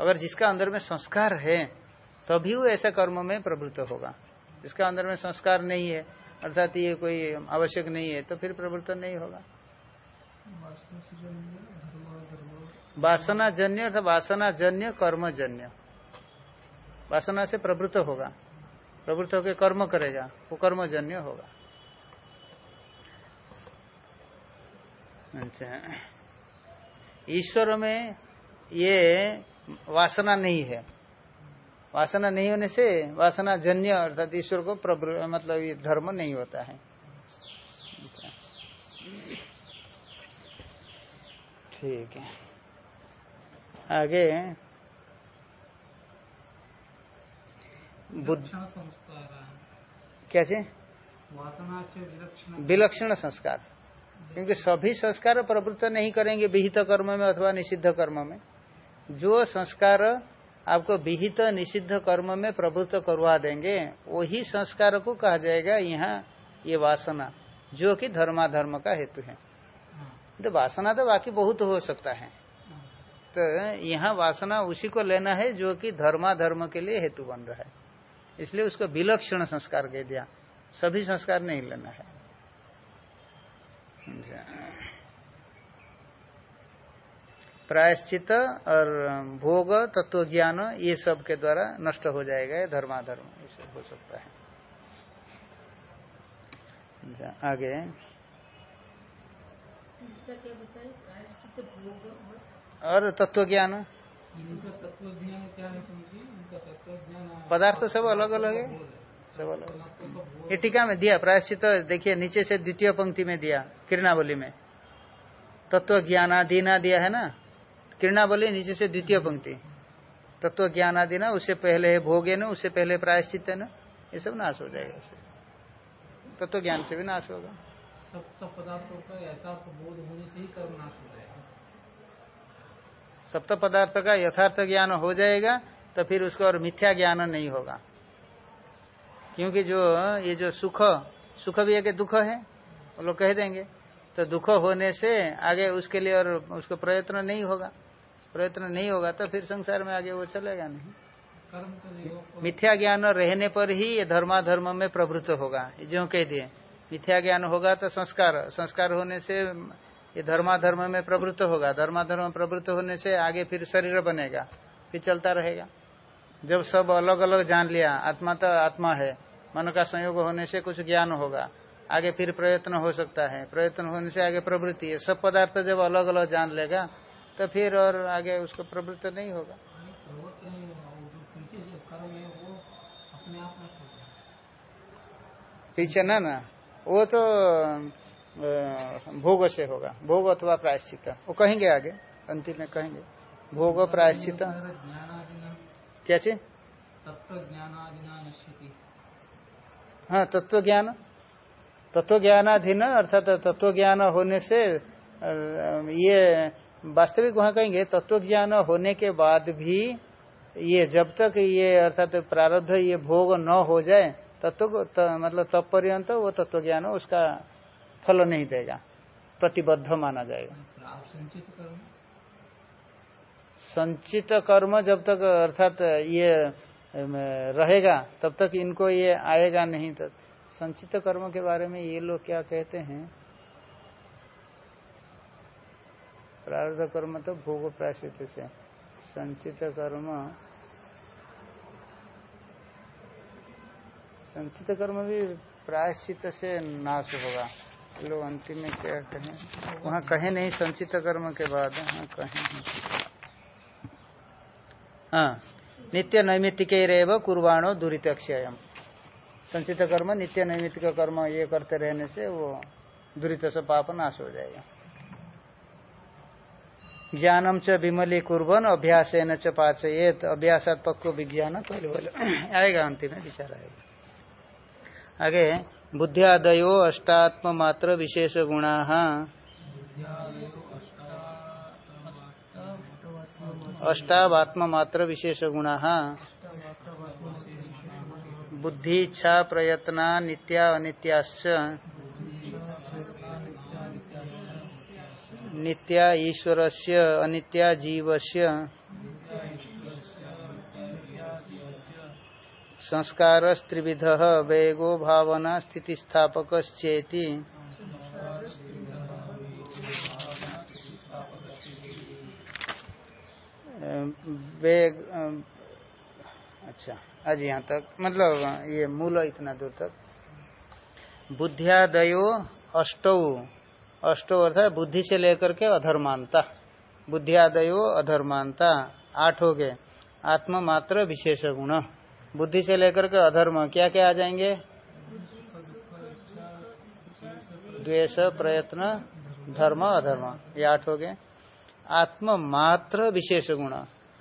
अगर जिसका अंदर में संस्कार है, तभी वो ऐसा कर्म में प्रवृत्त होगा। जिसका अंदर में संस्कार नहीं है, अर्थात ये कोई आवश्यक नहीं है तो फिर प्रवृत्त नहीं होगा। वासना जन्य अर्थात वासना जन्य कर्म जन्य वासना से प्रवृत्त होगा। प्रवृत्त होकर कर्म करेगा, वो कर्मजन्य होगा। अच्छा। ईश्वर में ये वासना नहीं है। वासना नहीं होने से वासना जन्य अर्थात ईश्वर को मतलब ये धर्म नहीं होता है। ठीक है। आगे। बुद्ध कैसे? विलक्षण। संस्कार। क्योंकि सभी संस्कार प्रवृत्त नहीं करेंगे विहित कर्म में अथवा निषिद्ध कर्म में। जो संस्कार आपको विहित निषिद्ध कर्म में प्रवृत्त करवा देंगे वही संस्कार को कहा जाएगा यहाँ ये वासना जो कि धर्माधर्म का हेतु है। तो वासना तो बाकी बहुत हो सकता है। तो यहाँ वासना उसी को लेना है जो कि धर्माधर्म के लिए हेतु बन रहा है। इसलिए उसको विलक्षण संस्कार कह दिया। सभी संस्कार नहीं लेना है। प्रायश्चित और भोग तत्व ज्ञान ये सब के द्वारा नष्ट हो जाएगा, ये धर्माधर्म, ये हो सकता है। आगे। और तत्व ज्ञान पदार्थ सब अलग अलग है? सब अलग। ये टीका में दिया प्रायश्चित देखिए नीचे से द्वितीय पंक्ति में दिया किरणावली में। तत्व ज्ञानादीना दिया है ना? किरणावली नीचे से द्वितीय पंक्ति। तत्व ज्ञान आदि ना उससे पहले है भोगे न? उससे पहले प्रायश्चित है ना? ये सब नाश हो जाएगा उससे तत्व ज्ञान से भी नाश होगा। सप्त पदार्थों का बोध होने से ही कर्म नाश हो जाएगा। सप्त पदार्थ का यथार्थ ज्ञान हो जाएगा तो फिर उसको और मिथ्या ज्ञान नहीं होगा। क्योंकि जो, ये जो सुख सुख भी एक दुख है, वो लोग कह देंगे। तो दुख होने से आगे उसके लिए और उसको प्रयत्न नहीं होगा। प्रयत्न नहीं होगा तो फिर संसार में आगे वो चलेगा नहीं। मिथ्या ज्ञान रहने पर ही ये धर्माधर्म में प्रवृत्त होगा। जो कह दिए, मिथ्या ज्ञान होगा तो संस्कार संस्कार होने से ये धर्माधर्म में प्रवृत्त होगा। धर्माधर्म प्रवृत्त होने से आगे फिर शरीर बनेगा, फिर चलता रहेगा। जब सब अलग अलग जान लिया, आत्मा तो आत्मा है, मन का संयोग होने से कुछ ज्ञान होगा, आगे फिर प्रयत्न हो सकता है। प्रयत्न होने से आगे प्रवृत्ति है। सब पदार्थ जब अलग अलग जान लेगा तो फिर और आगे उसको प्रवृत्त नहीं होगा। पीछे ना ना। वो तो भोग से होगा। भोग अथवा प्रायश्चित। वो कहेंगे आगे, अंतिम में कहेंगे। भोग प्रायश्चित। क्या चीज़ हाँ तत्व ज्ञान तत्व ज्ञानाधीन अर्थात तत्व ज्ञान होने से ये वास्तविक वहाँ कहेंगे तत्व ज्ञान होने के बाद भी ये जब तक ये, अर्थात प्रारब्ध, ये भोग न हो जाए, तत्व मतलब तब पर्यंत वो तत्व ज्ञान उसका फल नहीं देगा, प्रतिबद्ध माना जाएगा। संचित कर्म संचित कर्म जब तक, अर्थात ये रहेगा, तब तक इनको ये आएगा नहीं। तक संचित कर्म के बारे में ये लोग क्या कहते हैं? प्रारब्ध कर्म तो भोग प्रायश्चित से। संचित कर्म संचित कर्म भी प्रायश्चित से नाश होगा। लोग अंतिम में क्या कहें? वहाँ कहे नहीं, संचित कर्म के बाद हाँ कहें। हाँ। नित्य नैमित्तिक रेव कुर्बाणो दुरितक्षयम। संचित कर्म, नित्य नैमित्तिक कर्म ये करते रहने से वो दुरित से पाप नाश हो जाएगा। ज्ञानम च विमली कुर्बन अभ्यास न च पाचयेत। अभ्यासात पक्को विज्ञान, पहले बोले। आएगा अंतिम विचार आएगा। आगे, बुद्धियादयो अष्टात्म मात्र विशेष गुणा अष्टावात्म मात्र विशेष गुणा बुद्धि, इच्छा, प्रयत्ना, नित्या, अनित्याश्च। नित्या ईश्वरस्य, अनित्या जीवस्य। संस्कारस्त्रिविध वेगो भावना स्थितिस्थापकश्चेति। वेग अम, अच्छा आज यहाँ तक मतलब ये मूल इतना दूर तक। बुद्धियादयो अष्टौ अष्टौ अर्थात बुद्धि से लेकर के अधर्मांता। बुद्धियादयो अधर्मांता आठ हो गए। आत्म मात्र विशेष गुण बुद्धि से लेकर के अधर्म क्या क्या आ जाएँगे? द्वेष, प्रयत्न, धर्म, अधर्म, ये आठ हो गए। आत्म मात्र विशेष गुण।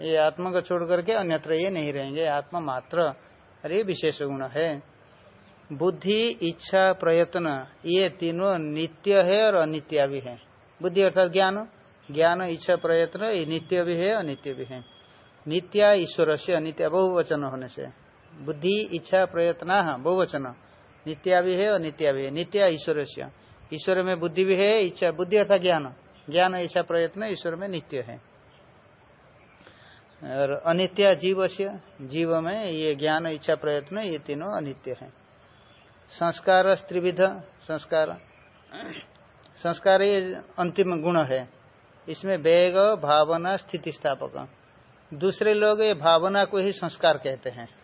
ये आत्मा को छोड़ करके अन्यत्र ये नहीं रहेंगे, आत्मा मात्र। अरे, विशेष गुण है। बुद्धि, इच्छा, प्रयत्न, ये तीनों नित्य है और अनित्य भी है। बुद्धि अर्थात ज्ञान। ज्ञान, इच्छा, प्रयत्न, ये नित्य भी है, अनित्य भी है। नित्या ईश्वर से अनित्य बहुवचन होने से। बुद्धि, इच्छा, प्रयत्न बहुवचन। नित्या भी है और नित्या भी है। नित्या ईश्वर से ईश्वर में बुद्धि भी है, इच्छा, बुद्धि अर्थात ज्ञान। ज्ञान, इच्छा, प्रयत्न, ईश्वर में नित्य है। और अनित्य जीव से जीव में ये ज्ञान, इच्छा, प्रयत्न, ये तीनों अनित्य है। संस्कार त्रिविध संस्कार। संस्कार ये अंतिम गुण है। इसमें वेग, भावना स्थिति स्थापक दूसरे लोग ये भावना को ही संस्कार कहते हैं।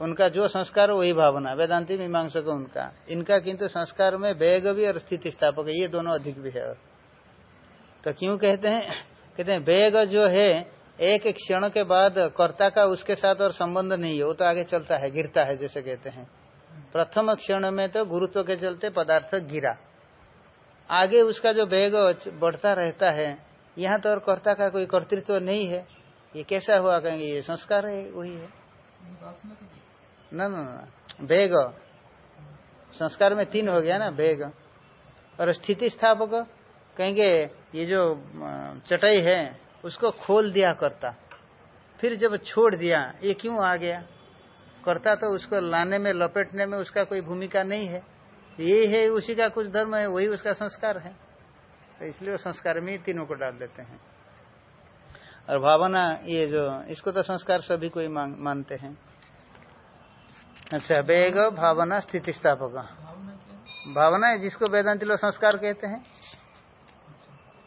उनका जो संस्कार वही भावना वेदांति मीमांसक उनका। इनका किंतु संस्कार में वेग भी और स्थिति स्थापक ये दोनों अधिक भी है। तो क्यों कहते हैं? कहते हैं, वेग जो है, एक क्षण के बाद कर्ता का उसके साथ और संबंध नहीं है। वो तो आगे चलता है, गिरता है, जैसे कहते हैं। प्रथम क्षण में तो गुरुत्व के चलते पदार्थ गिरा। आगे उसका जो वेग बढ़ता रहता है, यहाँ तो और कर्ता का कोई कर्तृत्व नहीं है। ये कैसा हुआ? कहेंगे, ये संस्कार है, वही है। न वेग संस्कार में तीन हो गया ना वेग और स्थिति स्थापक कहेंगे ये जो चटाई है उसको खोल दिया करता। फिर जब छोड़ दिया ये क्यों आ गया? करता तो उसको लाने में लपेटने में उसका कोई भूमिका नहीं है। ये है उसी का कुछ धर्म है वही उसका संस्कार है। तो इसलिए वो संस्कार में तीनों को डाल देते हैं। और भावना ये जो इसको तो संस्कार सभी कोई मान, मानते हैं। अच्छा वेग भावना स्थिति स्थापक भावना है जिसको वेदांति लोग संस्कार कहते हैं।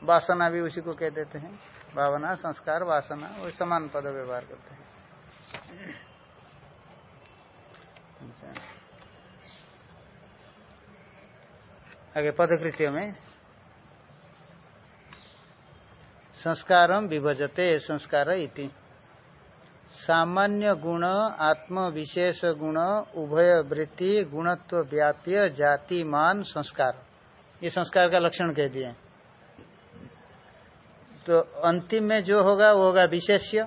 वासना भी उसी को कह देते हैं। भावना, संस्कार, वासना, वो समान पद व्यवहार करते हैं। अच्छा। आगे पदकृत्य में। संस्कारम विभजते संस्कार इति। सामान्य गुण आत्म विशेष गुण उभय वृत्ति गुणत्व व्याप्य जाति मान संस्कार। ये संस्कार का लक्षण कह दिए तो अंतिम में जो होगा वो होगा विशेष्य।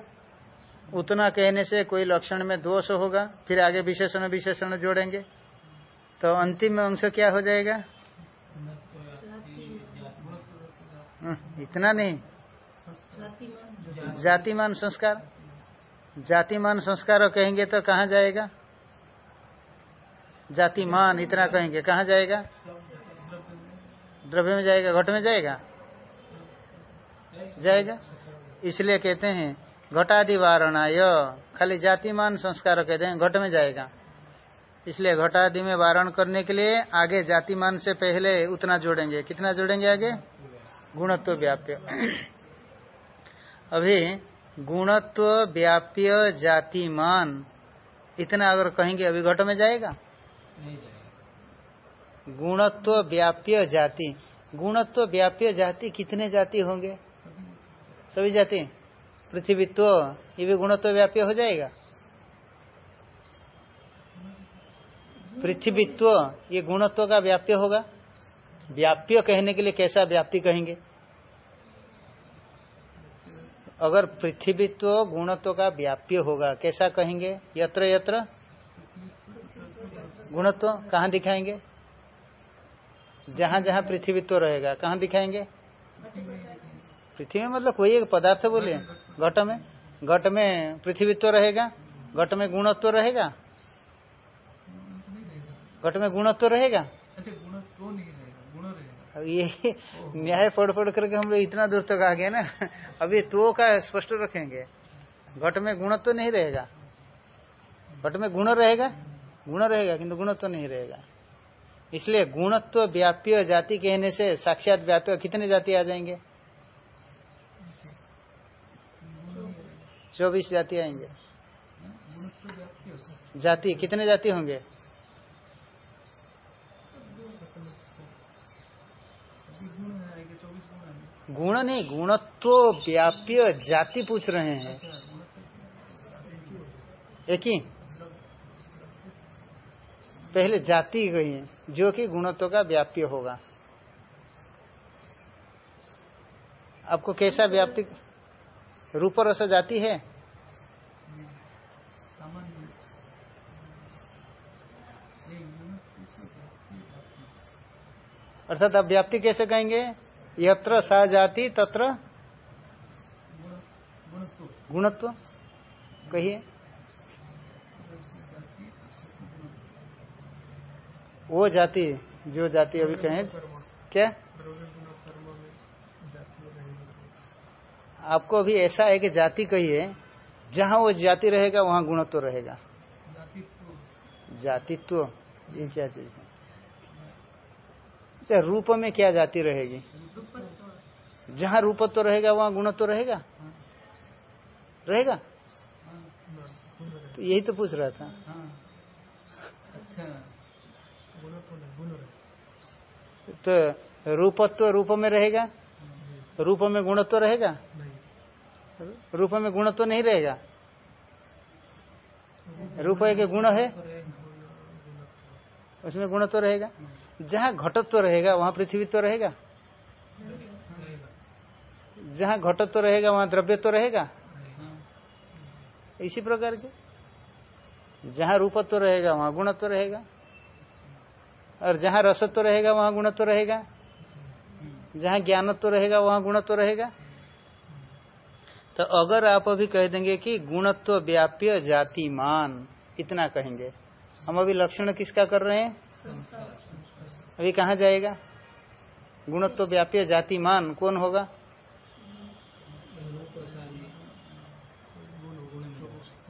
उतना कहने से कोई लक्षण में दोष होगा फिर आगे विशेषण विशेषण जोड़ेंगे। तो अंतिम अंश क्या हो जाएगा? हम्म, इतना नहीं। जातिमान संस्कार। जातिमान संस्कार कहेंगे तो कहाँ जाएगा? जातिमान इतना कहेंगे, कहाँ जाएगा? द्रव्य में जाएगा, घट में जाएगा? जाएगा। इसलिए कहते हैं घटादि वारणाय खाली जातिमान संस्कार कहते हैं, घट में जाएगा। इसलिए घटादि में वारण करने के लिए आगे जातिमान से पहले उतना जोड़ेंगे। कितना जोड़ेंगे आगे? गुणत्व व्याप्य। अभी गुणत्व व्याप्य जातिमान। इतना अगर कहेंगे अभी घट में जाएगा? जाएगा। गुणत्व व्याप्य जाति। गुणत्व व्याप्य जाति कितने जाति होंगे? सभी जाति। पृथ्वीत्व ये भी गुणत्व व्याप्य हो जाएगा? पृथ्वीत्व ये गुणत्व का व्याप्य होगा? व्याप्य कहने के लिए कैसा व्याप्ति कहेंगे? अगर पृथ्वीत्व गुणत्व का व्याप्य होगा कैसा कहेंगे? यत्र यत्र? गुणत्व कहाँ दिखाएँगे? जहाँ जहाँ पृथ्वीत्व रहेगा कहाँ दिखाएँगे? पृथ्वी में मतलब कोई एक पदार्थ बोले। घट में? घट में पृथ्वीत्व रहेगा घट में गुणत्व रहेगा? घट में गुणत्व रहेगा? अच्छा गुण नहीं रहेगा गुण रहेगा। ये न्याय पढ़ पढ़ करके हम लोग इतना दूर तक आ गए ना। अभी तो का स्पष्ट रखेंगे। घट में गुणत्व नहीं रहेगा। घट में गुण रहेगा? गुण रहेगा, किंतु गुणत्व नहीं रहेगा। इसलिए गुणत्व व्याप्य जाति कहने से साक्षात व्याप्य कितने जाति आ जाएँगे? चौबीस जाति आएँगे। गुण तो जाति, कितने जाति होंगे छब्बीस गुण आएँगे चौबीस गुण नहीं, गुणत्व व्याप्य जाति पूछ रहे हैं। एक ही? पहले जाति गई है, जो कि गुणत्व का व्याप्य होगा। आपको कैसा व्याप्ति? रूप रस जाति है? अर्थात आप व्याप्ति कैसे कहेंगे? यत्र सा जाति तत्र गुण गुण गुणत्व। कहिए। वो जाति, जो जाति अभी कहें, क्या? आपको अभी ऐसा है कि जाति कहिए, जहाँ वो जाति रहेगा, वहाँ गुणत्व तो रहेगा। जाति जातित्व, ये क्या चीज़ है? अच्छा रूप में क्या जाति रहेगी? जहाँ रूपत्व रहेगा वहाँ गुणत्व रहेगा? रहेगा? हाँ गुण रहे तो यही तो पूछ रहा था। अच्छा तो तो रूपत्व रूप में रहेगा? रूप में गुणत्व रहेगा? नहीं। रूप में गुणत्व नहीं रहेगा? रूप एक गुण है। उसमें गुणत्व रहेगा? जहाँ घटत्व रहेगा वहाँ पृथ्वीत्व रहेगा? जहाँ घटत्व रहेगा, वहाँ द्रव्य तो रहेगा। इसी प्रकार के। जहाँ रूपत्व रहेगा, वहाँ गुणत्व रहेगा। और जहाँ रसत्व रहेगा, वहाँ गुणत्व रहेगा। जहाँ ज्ञानत्व रहेगा, वहाँ गुणत्व रहेगा। तो अगर आप अभी कह देंगे कि गुणत्व व्याप्य जातिमान, इतना कहेंगे। हम अभी लक्षण किसका कर रहे हैं? अभी कहा जाएगा? गुणत्व व्याप्य जातिमान, कौन होगा?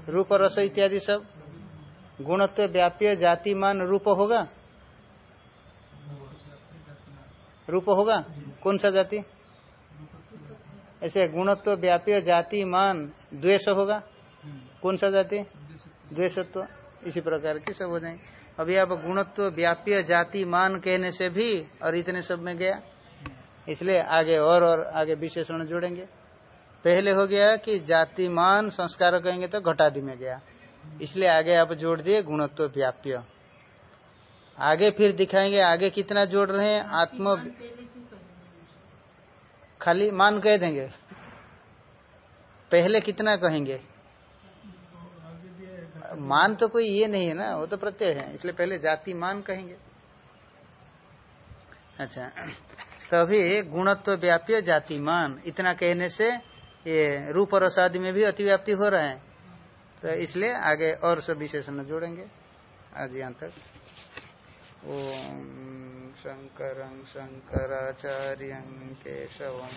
रूप रस इत्यादि सब? गुणत्व व्याप्य जाति मान रूप होगा? रूप होगा? कौन सा जाति? ऐसे गुणत्व व्याप्य जाति मान द्वेष होगा? कौन सा जाति? द्वेषत्व। इसी प्रकार की सब हो जाएँगे। अभी आप गुणत्व व्याप्य जाति मान कहने से भी और इतने सब में गया। इसलिए आगे और और आगे विशेषण जोड़ेंगे। पहले हो गया कि जातिमान संस्कार कहेंगे तो घटादि में गया। इसलिए आगे आप जोड़ दिए गुणत्व व्याप्य। आगे फिर दिखाएँगे आगे कितना जोड़ रहे हैं? आत्म खाली मान कह देंगे। पहले कितना कहेंगे? मान तो कोई ये नहीं है ना वो तो प्रत्यय है। इसलिए पहले जाति मान कहेंगे। अच्छा तभी तो गुणत्व व्याप्य जाति मान इतना कहने से ये रूप और असादि में भी अतिव्याप्ति हो रहा है। तो इसलिए आगे और सब विशेषण जोड़ेंगे। आज यहाँ तक। ओम शंकर शंकराचार्य केशव